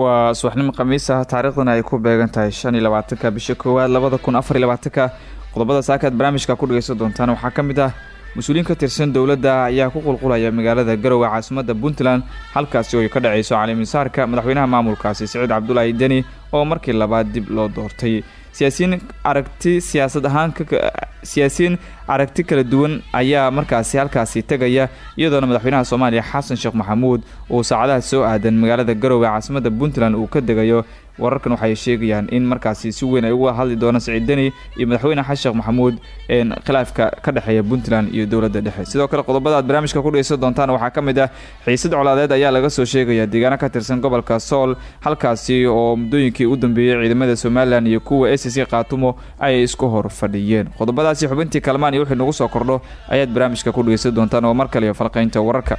waa subaxnimo khamiis ah. Taariikhdana ay ku beegan tahay shan iyo labaatanka bisha koowaad labada kun afar qodobada saakaad barnaamijka ku dhegeysan doontaan waxaa ka mid ah. Mas'uuliyiin ka tirsan dowladda ayaa ku qulqulaya magaalada garowe caasimadda puntland. Halkaasi oo ay ka dhaceyso caliimisaarka madaxweynaha maamulkaasi siciid cabdulaahi deni oo markii labaad dib loo doortay siyaasiyiin aragti siyaasad ahaan siyaasiyiin aragti kala duwan ayaa markaasi halkaasi tegaya iyadoona madaxweynaha soomaaliya xasan sheekh maxamuud uu saacadaha soo aadan magaalada garowe caasimadda puntland uu ka degayo wararkan waxay sheegayaan in markaasi si weyn ay uga hadli doonaan siciid deni iyo madaxweyne xasan sheekh maxamuud khilaafka ka dhexeeya puntland iyo dowladda dhexe. Sidoo kale qodobada aad barnaamijka ku dhegeysan doontaan waxaa ka mid ah xiisad colaadeed ayaa laga soo sheegaya deegaano ka tirsan gobolka sool halkaasi oo muddooyinkii u dambeeyey ciidamada somalilan iyo kuwa s c kaatumo ay isku hor fadhiyeen. Qodobadaasi xubintii kalmaan iyo wixii nagu soo kordho ayaad barnaamijka ku dhegeysan doontaan oo mar kale falqaynta wararka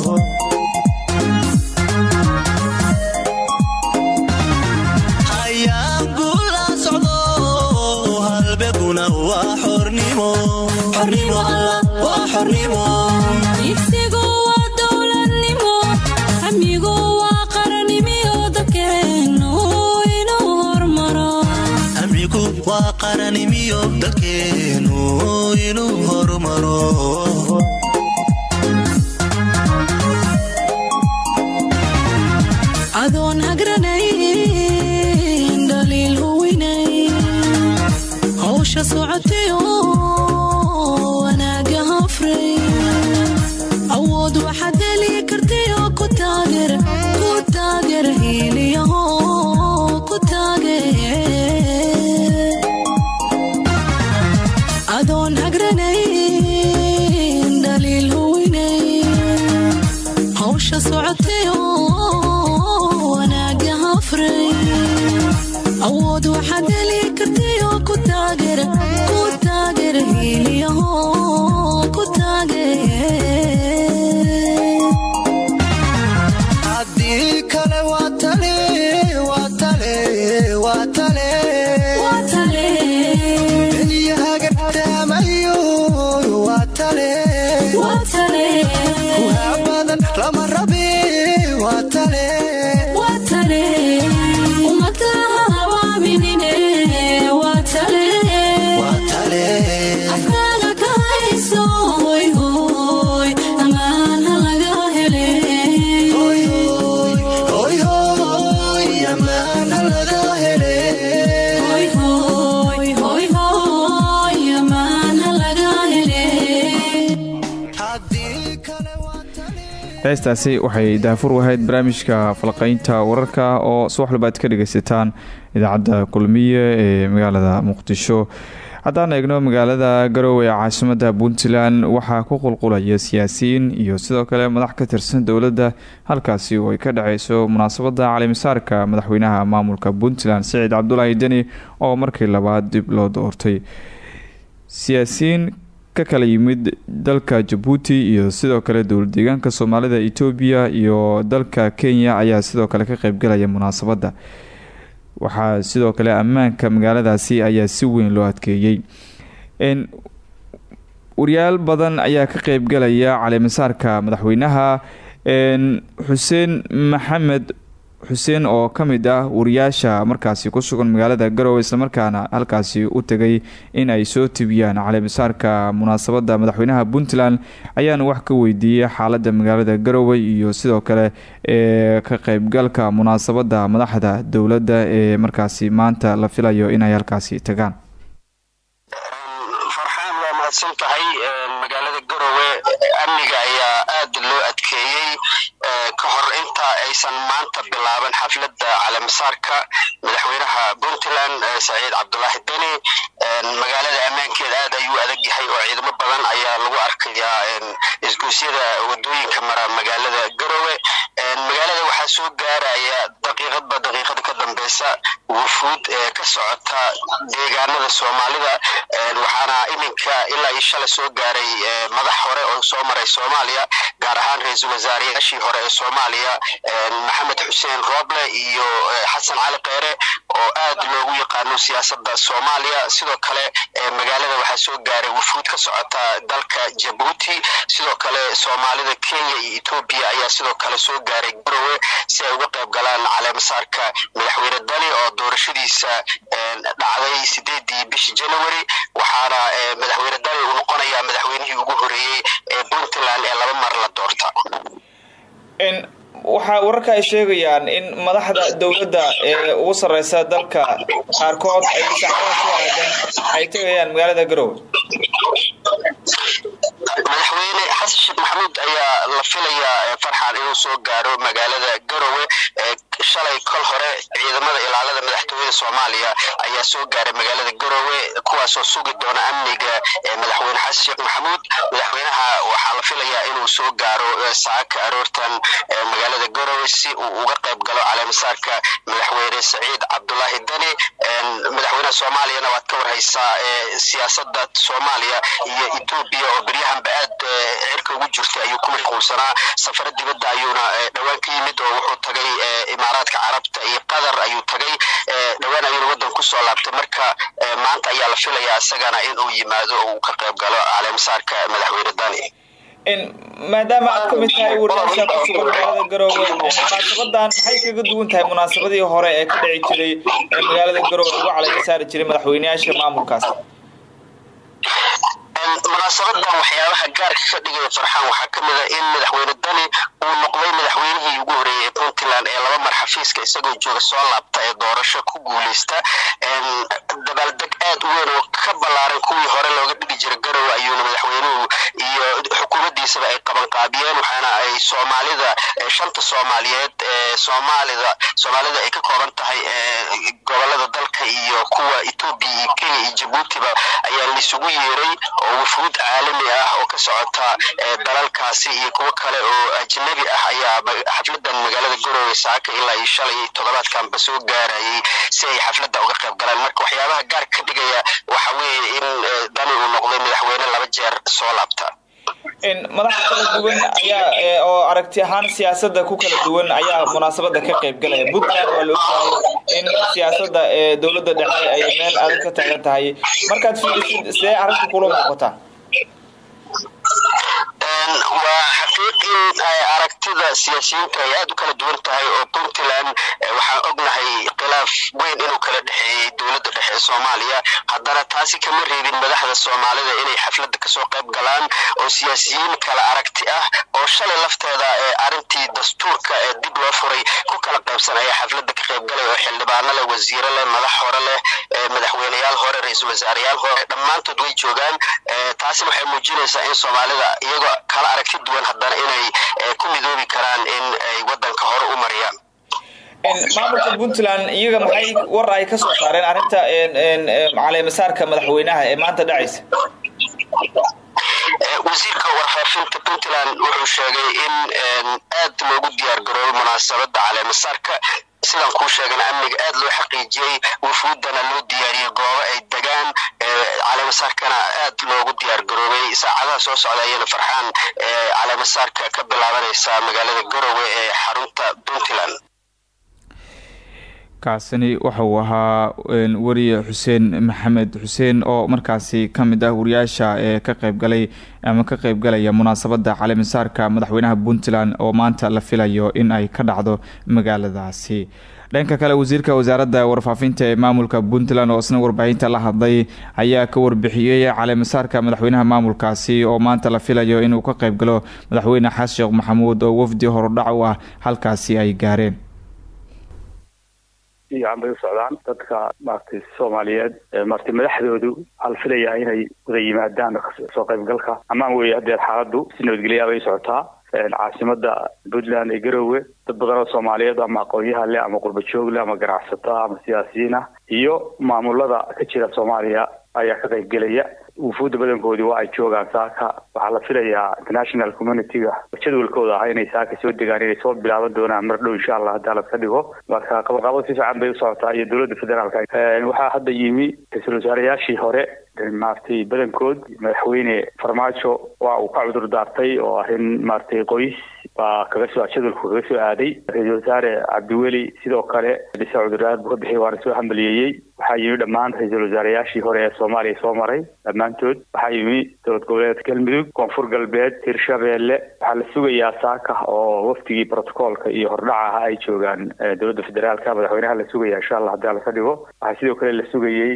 iyo dalkeenu inuu horumaro. awood waxaad heli kartayoo ku taageer ku taageer heliyaho ku taageer heestaasi waxay daafur u ahayd barnaamijka falqeynta wararka oo subaxlaba aad ka dhageysataan idaacadda kulmiye ee magaalada muqdisho. Haddaan eegno magaalada garowe ee caasimada puntland waxaa ku qulqulaya siyaasiyiin iyo sidoo kale madax ka tirsan dowladda halkaasi oo ay ka dhaceyso munaasabada calimasaarka madaxweynaha maamulka puntland siciid cabdulaahi deni oo markii labaad dib loo doortay. Siyaasiyiin ka kala yimid dalka jabuuti iyo sidoo kale dowlad deegaanka soomaalida etoobiya iyo dalka kenya ayaa sidoo kale ka qeybgalaya munaasabadda. Waxaa sidoo kale ammaanka magaaladaasi ayaa si weyn loo adkeeyey. Waryaal badan ayaa ka qeybgalaya caleemasaarka madaxweynaha xuseen maxamed xuseen oo ka mid ah wariyaasha markaasi ku sugan magaalada garowe islamarkaana halkaasi u tegay in ay soo tibiyaan. Caleemasaarka munaasabada madaxweynaha puntland ayaana wax ka weydiiyey xaalada magaalada garowe iyo sidoo kale ee ka qeybgalka munaasabada madaxda dowladda ee markaasi maanta la filayo inay halkaasi tagaan. Farxaan magaalada garowe amniga ayaa aada loo adkeeyey ka hor aysan maanta bilaaban xafladda caleemasaarka madaxweynaha puntland saciid cabdulaahi deni magaalada ammaankeeda aad ayuu adag yahay oo ciidamo badan ayaa lagu arkayaa isgoysyada waddooyinka mara magaalada garowe. Magaalada waxaa soo gaaraya daqiiqadba daqiiqada ka dambeysa wufuud ee ka socota deegaanada soomaalida waxaana iminka ilaa iyo shalay soo gaaray madax hore oo soo maray soomaaliya gaar ahaan ra'iisul wasaarayaashii hore ee soomaaliya maxamed xuseen rooble iyo xasan cali kheyre oo aad loogu yaqaano siyaasada soomaaliya. Sidoo kale magaalada waxaa soo gaaray wufuud ka socota dalka jabuuti. Sidoo kale soomaalida kenya iyo etoobiya ayaa sidoo kale soo gaaray garowe si ay uga qayb galaan caleemasaarka madaxweyne dani oo doorashadiisa dhacday sideedii bishi january waxaana madaxweyne dani uu noqonayaa madaxweynihii ugu horeeyey ee puntland ee laba mar la doorta. Waxaa wararka ay sheegayaan in madaxda dowladda ee ugu sareysa dalka qaarkood ay saacada ku aadan ay tegayaan magaalada garowe madaxweyne xasan sheekh maxamuud ayaa la filayaa farxan inuu soo gaaro magaalada garowe shalay kol hore ciidamada ilaalada madaxtooyada soomaaliya ayaa soo gaaray magaalada garowe kuwaasoo sugi doona amniga madaxweyne xasan sheekh maxamuud. Madaxweynaha waxaa la filayaa inuu soo gaaro saaka aroortan magaalada garowe si uu uga qayb galo caleemasaarka madaxweyne saciid cabdulaahi deni madaxweynaha soomaaliyana waad ka warhaysaa siyaasada soomaaliya iyo etoobiya oo beryahanba aad cirka ugu jirta ayuu ku mashquulsanaa. Safaro dibadda ayuuna dhowaan ka yimid oo wuxuu tagay imaaraadka carabta iyo qatar ayuu tagay. Dhowaan ayuuna waddan ku soo laabtay. Marka maanta ayaa la filayaa isagana inuu yimaado uu ka qayb galo caleemasaarka madaxweyne dani. Maadaama aad ka mid tahay wariyaasha ku sugan magaalada garowe munaasabadan maxay kaga duwan tahay munaasabadii hore ee ka dhici jiray ee magaalada garowe uga caleyma saari jiray madaxweyneyaasha maamulkaas munaasabadan waxyaabaha gaarka ka dhigaya farxaan waxaa ka mid a in madaxweyne dani uu noqday madaxweynihii ugu horeeyey ee puntland ee laba mar xafiiska isagoo jooga soo laabta ee doorasho ku guuleysta dabaaldeg aad u weyn oo ka ballaaran kuwii hore looga dhigi jira garowe ayuuna madaxweynuhu iyo xukuumaddiisaba ay qabanqaabiyeen waxaana ay soomaalida shanta soomaaliyeed ee soomaalida soomaalida ay ka kooban tahay gobollada dalka iyo kuwa etoobiya iyo kenya iyo jabuutiba ayaa laisugu yeeray wufuud caalami ah oo ka socota dalalkaasi iyo kuwo kale oo ajnabi ah ayaa xafladan magaalada garowe saaka ilaa iyo shalay toddobaadkanba soo gaarayay si ay xafladda uga qayb galaan. Marka waxyaabaha gaar ka dhigaya waxa weeye in dani uu noqday madaxweyne laba jeer soo laabta madax kala duwan ayaa oo aragti ahaan siyaasada ku kala duwan ayaa munaasabada ka qayb galaya. Puntland waa la ogyahay in siyaasada ee dowladda dhexe ay meel adag ka taagan tahay. Markaad fiirisid sidee arrinta kula muuqataa waa xaqiiq in aragtida siyaasiyiintu ay aad u kala duwan tahay oo puntland waxaan ognahay khilaaf weyn inuu kala dhexeeyey ee soomaaliya. Haddana taasi kama reebin madaxda soomaalida inay xafladda ka soo qayb galaan oo siyaasiyiin kala aragti ah oo shalay lafteeda arrintii dastuurka ee dib loo furay ku kala qaybsan ayaa xafladda ka qayb galay oo xildhibaano leh wasiiro leh madax hore leh madaxweyneyaal hore ra'iisul wasaareyaal hore. Dhammaantood way joogaan taasina waxay muujinaysaa in soomaalida iyagoo kala aragti duwan haddana inay ku midoobi karaan in ay wadanka hore u mariyaan maamulka puntland iyaga maxay war ay ka soo saareen arrinta caleemasaarka madaxweynaha ee maanta dhacaysa? Wasiirka warfaafinta puntland wuxuu sheegay in aad loogu diyaar garoobo munaasabada caleemasaarka. Sidaan kuu sheegana amniga aad loo xaqiijiyey wufuudana loo diyaariyey goobo ay degaan. Caleemasaarkana aad loogu diyaar garoobay. Saacadaha soo socda ayana farxaan caleemasaarka ka bilaabanaysa magaalada garowe ee xarunta puntland kaasini waxa uu ahaa weriye xuseen maxamed xuseen oo markaasi ka mid ah wariyaasha ee ka qeybgalay ama ka qeybgalaya munaasabada caleemisaarka madaxweynaha puntland oo maanta la filayo in ay ka dhacdo magaaladaasi. Dhanka kale wasiirka wasaaradda warfaafinta ee maamulka puntland oo isna warbaahinta la hadlay ayaa ka warbixiyey caleemisaarka madaxweynaha maamulkaasi oo maanta la filayo inuu ka qeybgalo madaxweyne xasan sheekh maxamuud oo wafdi horudhac u ah halkaasi ay gaareen fiican bay u socdaan dadka maaragtay soomaaliyeed maaragtay madaxdoodu la filayaa inay wada yimaadaan soo qaybgalka. Amaan weeye hadeer xaaladdu si nabadgelyaa bay socotaa caasimada puntland ee garowe dad badan oo soomaaliyeed ama aqoon-yahan leh ama qurba joog leh ama ganacsato ama siyaasiyiin ah iyo maamulada ka jira soomaaliya ayaa ka qaybgelaya wufuudda badankoodii waa ay joogaan saaka. Waxaa la filayaa international community-ga. Jadwalkooda ah inay saaka soo degaan inay soo bilaaban doonaan mar dhow insha allah haddaa laska dhigo. Marka qabaqabad si fiican bay u socotaa iyo dowladda federaalka. Waxaa hadda yimi ra'iisul wasaareyaashii hore maaragtay badankood madaxweyne farmaajo waa uu ka cudur daartay oo ah in maaragtay qoys baa kaga soo jadwalku kaga soo aaday ra'iisul wasaare cabdiweli sidoo kale dhise cuduraad buu ka bixiyay waana soo hambaliyeeyey waxaa yimi dhammaan ra'iisul wasaareyaashii hore ee soomaaliya soo maray. Dhammaantood waxaa yimi dowlad goboleedka galmudug koonfur galbeed hirshabeelle waxaa la sugayaa saaka oo wafdigii brotocoolka iyo hordhaca ah ay joogaan dowladda federaalka madaxweynaha la sugaya. Insha allah haddii laka dhigo waxaa sidoo kale la sugayey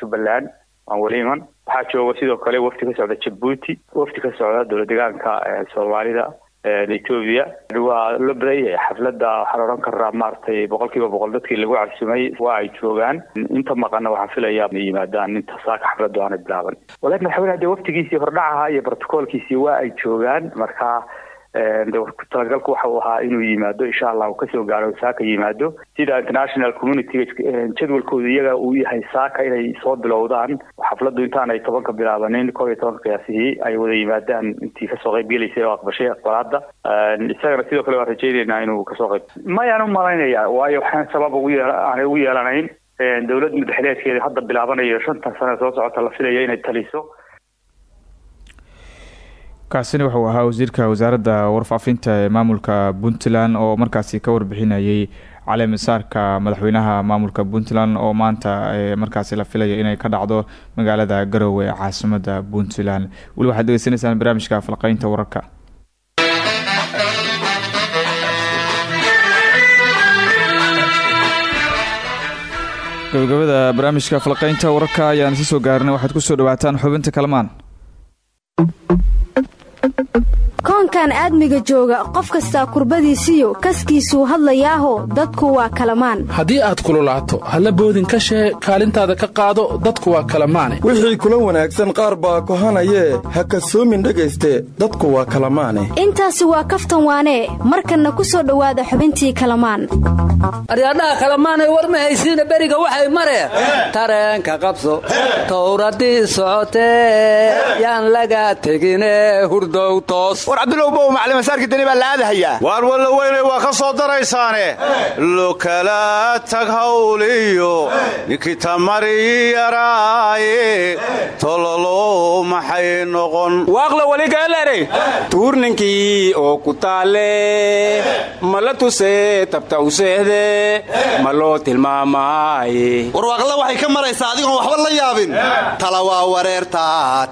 jubbaland aan weli waxaa jooga sidoo kale wafdi ka socda jabuuti wafdi ka socda dowlad deegaanka soomaalida etoobiya waa loo badayay xafladda waxaan odhan karaa maaragtay boqol kiiba boqol dadkii lagu cabsumay waa ay joogaan. Inta maqana waxaan filayaa inay yimaadaan inta saaka xafladdu aanay bilaaban. Walakin madaxweyne hadee waftigiisii hordhacaha iyo brotocoolkiisii waa ay joogaan. Marka talagalku waxa uu ahaa inuu yimaado insha allah uu ka soo gaaro saaka yimaado. Sida international community-ga jadwalkooda iyaga uu yahay saaka inay soo bilowdaan xafladdu intaanay tobanka bilaabanin koob iyo tobanka qiyaasihii ay wada yimaadaan. Intii ka soo qayb gelaysay oo aqbashay aqbalaada isagana sidoo kale waan rajaynaynaa inuu ka soo qayb. Mayaan u malaynaya waayo waxaan sabab ugu aanay ugu yeelanayn dowlad madaxleedkeeda hadda bilaabanayo shantan sane soo socota la filaya inay taliso kaasina wuxuu ahaa wasiirka wasaaradda warfaafinta ee maamulka puntland oo markaasi ka warbixinayay caleemisaarka madaxweynaha maamulka puntland oo maanta markaasi la filayo inay ka dhacdo magaalada garowe ee caasimada puntland. Weli waxaad degeysanaysaan barnaamijka falqeynta wararka. Gabagabada barnaamijka falqeynta wararka ayaan si soo gaarnay. Waxaad ku soo dhawaataan xubinta kalmaan Thank you koonkan aadmiga jooga qof kastaa kurbadiisiyo kaskiisuu hadlayaaho dadku waa kalamaan. Haddii aad kululaato halla boodin ka shee kaalintaada ka qaado dadku waa kalamaane. Wixii kula wanaagsan qaar baa kohanayee ha kasoomin dhegayste dadku waa kalamaane. Intaasi waa kaftan waanee markanna ku soo dhowaada xubintii kalamaan. Aryaadhaha kalamaanay war ma haysiina beriga waxay mareen tareenka qabso towradii socotee yaan laga tegine hurdow toos war cabdulowbow maclimasaarki dani baa la aadahayaa waar walla weynay waa ka soo daraysaane lokala tag hawliyo ninkii tamari yaraaye tololo maxay noqon waaqla waligaaleere tuurninkii oo ku taalle ma la tusee tabta u seehde ma loo tilmaamaaye warwaaqla waxay ka maraysaa adigoon waxba la yaabin tala waa wareerta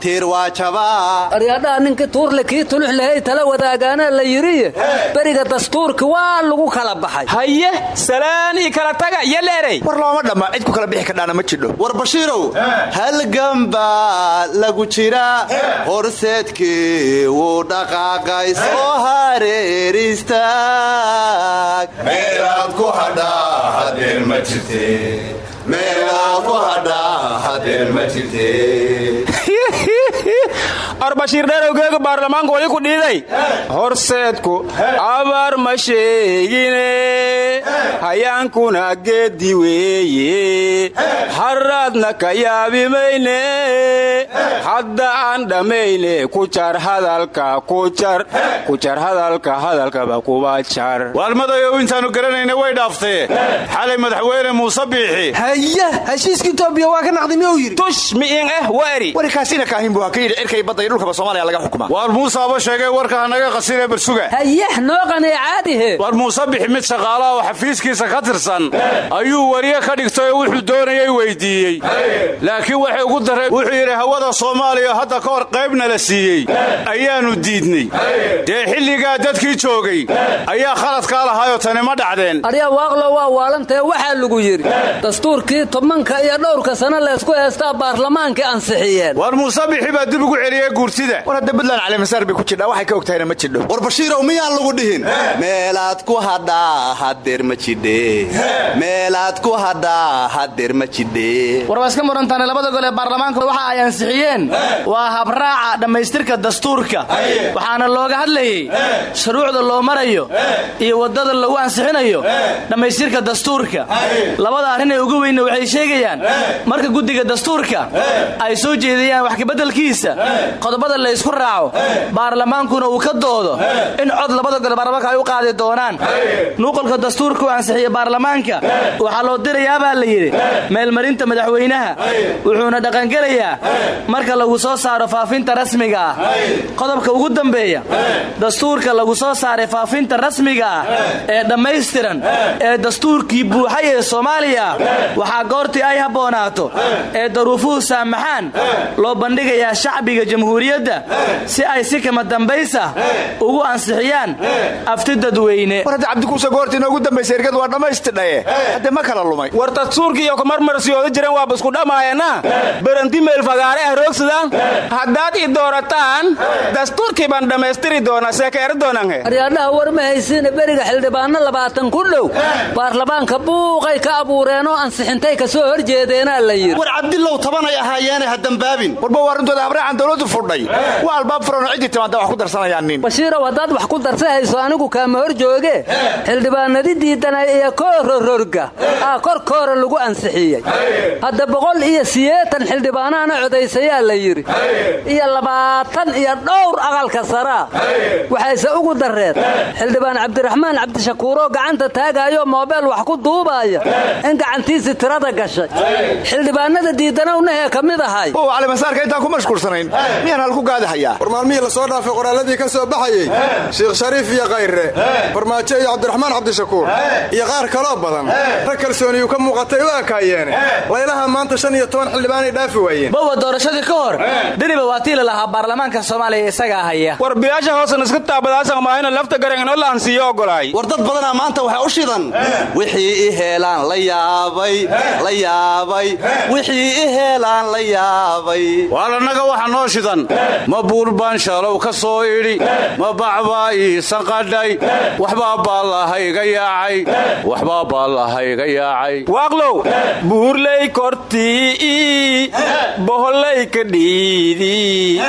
tiir waa jabaa aryaadhaha ninkii tuurle kii tulux lahay tala wadaagaana la yidhi beriga dastuurki waa lagu kala baxay. Haye salaan ii kala taga iyo leeray war looma dhamma cid ku kala bixi kardhaana ma jidho. War bashiirow. Halgambaa lagu jira horseedkii wuu dhaqaaqay soo hareer istaag meelaad ku hadhaa hadeer ma jirte meelaad ku hadhaa hadeer ma jirte war bashiir dherowgeega baarlamaanka wali ku dhiiday. Horseedku abaar ma sheegine. Hayaankuna geeddi weeye. Haraadna ka yaabi mayne hadda aan dhammayne ku jar hadalka ku jar ku jar hadalka hadalkaba kuba jar waalmadayow intaannu garanayna way dhaaftee. Xalay madaxweyne muuse biixi. Haya heshiiska itoobiya waa ka naqdi miyuu yidhi? Tush mi'in eh wari warkaasina kaahin buu ha ka yidhi cirkay badda iyo dhulkaba soomaaliya laga xukuma. Waar muusaaba sheegay warka hanaga qasinee barsuga hayah noo qaneecaadihe war muuse bixi mid shaqaalaha oo xafiiskiisa ka tirsan. Ayuu wariye ka dhigtay oo wuxuu doonayay weydiiyey. Laakiin waxay ugu darray wuxuu yidhi hawada soomaaliya hadda ka hor qaybna la siiyey. Ayaannu diidnay. Dee xilligaa dadkii joogay ayaa khaladkaa lahaayoo tani ma dhacdeen. Arya waaqlo waa waalantae waxaa lagu yidhi dastuurkii tobanka iyo dhowrka sano laysku heestaa baarlamaankii ansixiyeen war muuse bixi baa dib ugu celiyey guurtida war hadda buntland calimasaar bay ku jidhaa waxay ka og tahayna ma jidho. War bashiirow miyaan lagu dhihin? Meelaad ku hadhaa hadeer ma jidhe. Meelaad ku hadhaa hadeer ma jidhe. War waa iska murantaane labada gol ee baarlamaanka waxa ay ansixiyeen. Waa habraaca dhammaystirka dastuurka. Waxaana looga hadlayey shuruucda loo marayo iyo waddada lagu ansixinayo dhammaystirka dastuurka. Labada arrin ee ugu weynna waxay sheegayaan marka guddiga dastuurka ay soo jeediyaan wax kabeddelkiisa qodobada la ysku raaco baarlamaankuna uu ka doodo in cod labada gol baarlamaanka ay u qaadi doonaan. Nuuqolka dastuurka uu ansixiya baarlamaanka. Waxaa loo dirayaabaa la yidhi. Meelmarinta madaxweynaha. Wuxuuna dhaqangelayaa marka lagu soo saaro faafinta rasmiga ah qodobka ugu dambeeya dastuurka lagu soo saaray faafinta rasmiga ah ee dhammaystiran ee dastuurkii buuxay ee soomaaliya waxaa goortii ay habboonaato ee daruufuhu saamaxaan loo bandhigayaa shacbiga jamhuuriyadda si ay si kama dambaysa ugu ansixiyaan afti dadweyne. War hadda cabdikuuse goortii inoogu dambaysa ergadu waa dhammaystidhaye hadde ma kala lumay. War dastuurkii iyo kumarmarsiyooda jireen waaba isku dhammaayana beranti meel fagaare ah roogsada haddaad i doorataan dastuurkii baan dhammaystiri doonaa seekeeri doonanhe aryaadhaha war ma haysiina beriga xildhibaanno labaatan ku dhow. Baarlamaanka buuqay ka abuureenoo ansixintay ka soo hor jeedeenaa la yidhi. War cabdilow tabanay ahaayeene ha dambaabin warba waa arrintooda habraacan dawladdu fudhay waa albaab furanoo ciddii timaada wax ku darsanayaan nin. Bashiirow haddaad wax ku darsahayso anigu kaama hor jooge. Xildhibaanadi diidanay iyo koorororga aa korkoora lagu ansixiyey. Hadda boqol iyo siyeetan xildhibaanaana codaysayaa la yidhi. Iyo labaatan iyo dhowr aqalka saraa waxayse ugu darreed. Xildhibaan cabdiraxmaan cabdishakuuroo gacanta taagaayoo moobeel wax ku duubaaya in gacantiisii tirada gashay. Xildhibaanada diidanownahe ka mid ahay oo calimasaarka intaan ku mashquulsanayn. Miyaan halku gaadahayaa war maalmihii la soo dhaafay qoraalladii ka soo baxayey sheekh shariif iyo kayre farmaajo iyo cabdiraxmaan cabdishakuur iyo qaar kaloo badan. Rag kalsooniyuu ka muuqatay u ekaayeene laylaha maanta shan iyo toban xildhibaanay dhaafi waayeen. Bowa doorashadii ka hor. Deniba waa tiili lahaa baarlamaanka soomaaliya isagaa haya war bilaasha hoosan iska taabadaasan maahina lafta garanganoo la ansiiyo ogolaay war dad badanaa maanta waxay u shidan. Wixii i heelaan la yaabay la yaabay. Wixii i heelaan la yaabay waar annaga waxa noo shidan. Ma buur baan shalow ka soo idhi. Ma bacbaa iisan qadhay waxbaa baallahayga yaacay. Waxbaa baallahayga yaacay. Waaqlow buurley kortii bohollay ka dhiidi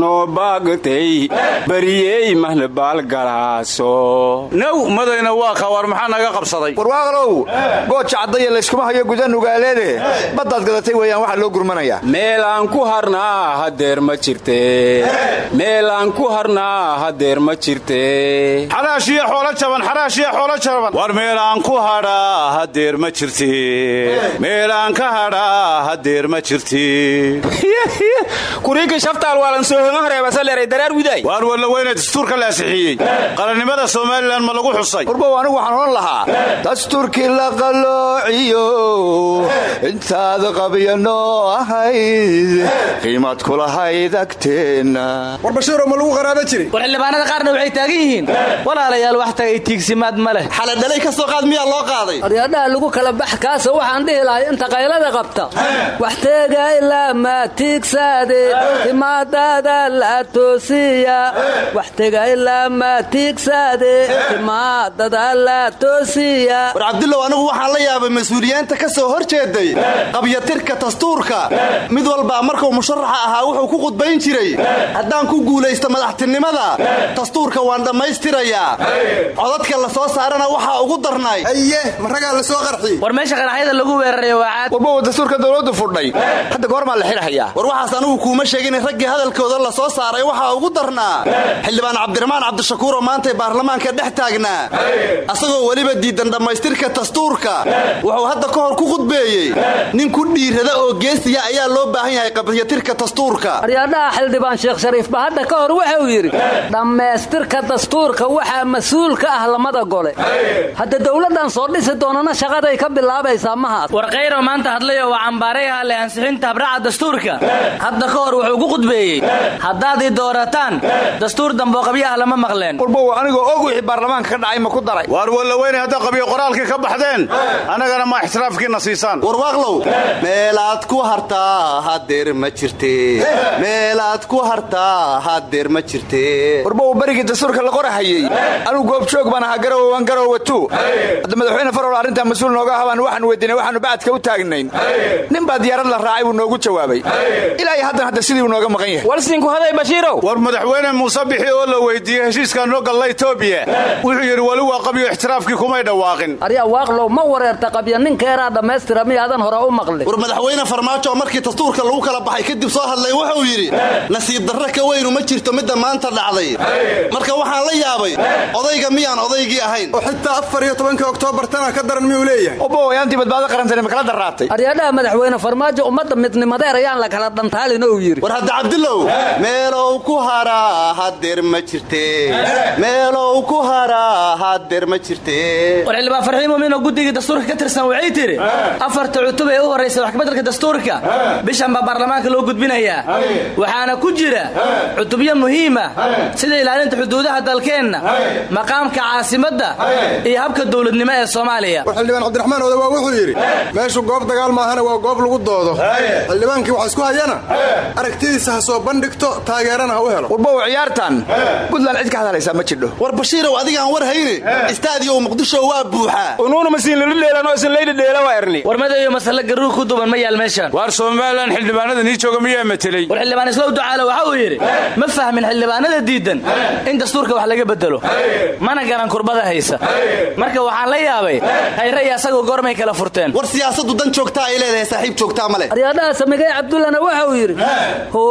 noo baagtay bariyey mahlabaalgalaaso naw madayna waa ka war maxaa naga qabsaday? Warwaaqlow gooja caddaya layskuma hayo guda nugaaleede. Baddaad gadatay weeyaan waxaa loo gurmanayaa harnaa hadeer ma jirte. Meelaan ku harnaa hadeer ma jirte. Xaraashiyo xoolo jaban xaraashiyo xoolo jaban. War meelaan ku hadhaa hadeer ma jirti meelaan ka hadhaa hadeer ma jirti kuriinkii shaftaal waalan soohonga horeebasaleeray daraar widaay. Waar walla weyne dastuurka la ansixiyey qarannimada somalilan ma lagu xusay. Warbow anigu waxaan odhan lahaa. Dastuurkii la qalloociyo intaada qabya noo ahayd qiimad kulahayd agteenna war bashiiro ma lagu qaraaba jiray war xildhibaanada qaarna waxay taagan yihiin. Walaalayaal wax tagay tiigsimaad ma leh. Xaladhalay ka soo qaad miyaa loo qaaday? Aryaadhaha lagu kala bax kaasa waxaan dhihi lahay inta qaylada qabta. Wax teega ilaa ma tiigsaade. Timaadada la toosiya. Wax tega ilaa ma tiigsaade. Timaadada la toosiya. War cabdillow anigu waxaan la yaabay mas'uuliyiinta ka soo hor jeeday qabyatirka dastuurka. Mid walbaa markuu musharaxa ahaa wuxuu ku khudbayn jiray. Haddaan ku guulaysto madaxtinimada dastuurka waan dhammaystirayaa. Codadka la soo saarana waxaa ugu darnay. Aye ma ragaa la soo qarxi. War meesha qaraxyada lagu weerarayo waa caad warbowa dastuurka dowladdu fudhay hadda goormaa la xidhayaa war waxaas anigu kuuma sheegin raggii hadalkooda la soo saaray waxaa ugu darnaa. Xildhibaan cabdiraxmaan cabdishakuur oo maantay baarlamaanka dhex taagnaa asagoo weliba diidan dhammaystirka dastuurka. Wuxuu hadda ka hor ku khudbeeyey. Nin ku dhiirada oo geesiya ayaa loo baahan yahay qabyatirka dastuurka. Aryaadhaha xildhibaan sheekh shariifba hadda ka hor wuxuu yidhi dhammaystirka dastuurka waxaa mas'uul ka ah lamada gole. Hadda dowladdan soo dhisi doonana shaqaday ka bilaabaysaa mahaas war kayro maanta hadlayo waa cambaarayaha le ansixinta habraaca dastuurka. Hadda ka hor wuxuu ku khudbeeyey haddaad i doorataan dastuur damboo qabyaha lama maqleen. Warbow anigoo og wixii baarlamaanka ka dhacay ma ku daray. Waar wallaweyne hadda qabyo qoraalkii ka baxdeen. Annagana ma ixtiraafkiina siisaan. Warwaaqlow meelaad ku hartaa hadeer ma jirte. Meelaad ku hartaa hadeer ma jirte. Warbow berigii dastuurka la qorahayey anugu goobjoog baan ahaa garowe waan garowe tu hadda madaxweyne farol arrintaa mas'uul nooga habaan waxaan weydiinay waxaanu bacadka u taagnayn. Nin baa diyaarad la raacay buu noogu jawaabay. Ilaa iyo haddan hadda sidii uu nooga maqan yahay. Walsinku haday bashiirow. War madaxweyne muuse bixi oo la weydiiyey heshiiskaa noo galla etoobiya wuxuu yidhi weli waa qabyo ixtiraafkii kumay dhawaaqin. Aryaa waaqlow ma wareerta qabya ninkeeraa dhammaystira miyaadan hore u maqlin war madaxweyne farmaajo markii dastuurka lagu kala baxay kadib soo hadlay wuxuu yidhi nasiib darro ka weynu ma jirto midda maanta dhacday. Marka waxaan la yaabay odayga miyaan odaygii ahayn? Oo xitaa afar iyo oktoobar tana ka daran miyuu leeyahay? Obow ayaantii badbaado qarantani ma kala daraatay aryaadhaha madaxweyne farmaajo ummadda midnimadeer ayaan la kala dhantaalin ou yidhi. War hadda cabdilow meelow ku haraa hadeer ma jirte. Meelow ku haraa hadeer ma jirte. War xildhibaan farxiin muminoo guddigii dastuurka ka tirsan waxay tidhi afarta cutub ee u horraysa wax kabeddelka dastuurka bishan baa baarlamaanka loo gudbinayaa waxaana ku jira cutubyo muhiima sida ilaalinta xuduudaha dalkeenna maqaamka caasimadda iyo habka dowladnimo ee soomaaliya. War xildhibaan cabdiraxmaan odawaa wuxuu yidhi meeshu goob dagaal maahana waa goob lagu doodo. Xildhibaankii wax isku hayana. Aragtidiisa ha soo bandhigto taageerana ha u helo. Warbow ciyaartan buntland cid ka hadlaysaa ma jidho. War bashiirow adigaan war hayne istaadiyow muqdisho waa buuxaa unuuna masiin lili dheelan oo isin layli dheela waa erni. War madayo masale garuur ku duban ma yaal meeshaan. Waar somalilan xildhibaanada nii jooga miyaa mateley war xildhibaan islow ducaale waxa uu yidhi ma fahmin xildhibaanada diidan in dastuurka wax laga bedelo mana garan kurbada haysa. Marka waxaan la yaabay hayre iyo asagoo goormay kala furteen. War siyaasadu dan joogtaa ay leedahay saaxiib joogtaa male aryaadhaha samigay cabdullana waxa uu yidhi ho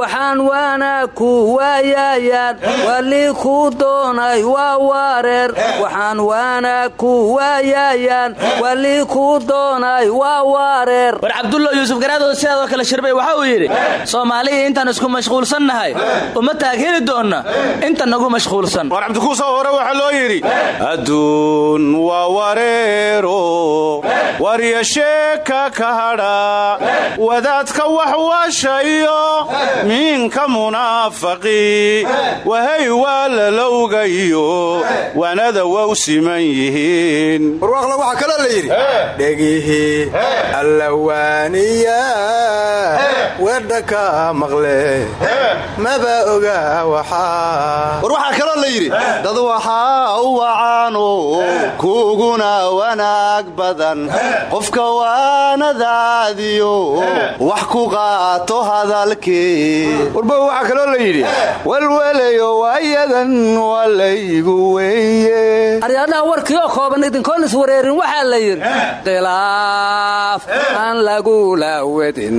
waxaan waana ku waayayaan wali ku doonay waa wareer waxaan waana ku waayayaan wali ku doonay waa wareer war cabdullo yuusuf garaadoo sidaadoo kale shirbay waxa uu yidhi soomaaliya intaan isku mashquulsannahay. Uma taag heli doonna inta nagu mashquulsan. War cabdikuusoo hore waxaa loo yidhi adduun waa wareero warya sheeka ka hadha wadaadka wax washayo miinka munaafaqi wahay waa lalowgayo wanada wow siman yihiin. Warwaaqla waxaa kaloo la yidhi dhegihii allawaaniya wedha ka maqle. Maba oga waxaa war waxaa kaloo la yidhi dad waxaa u wacaano kuguna wanaag badan. Qofka waanadaadiyo wax ku qaato hadalkii. Warbow waxaa kaloo la yidhi walwelayo waayadan walaygu weeye. Aryaadhaha warkii oo kooban idinkoon iswareerin waxaa la yidhi khilaaf aan lagula wedin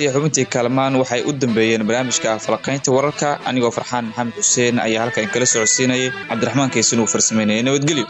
iyo xubintii kaalmaan waxay u dambeeyeen barnaamijka falaqaynta wararka. Anigoo farxaan maxamed xuseen ayaa halkan kala socodsiinayay. Cabdiraxmaan kaysan uu farsamaynaya nabadgelyo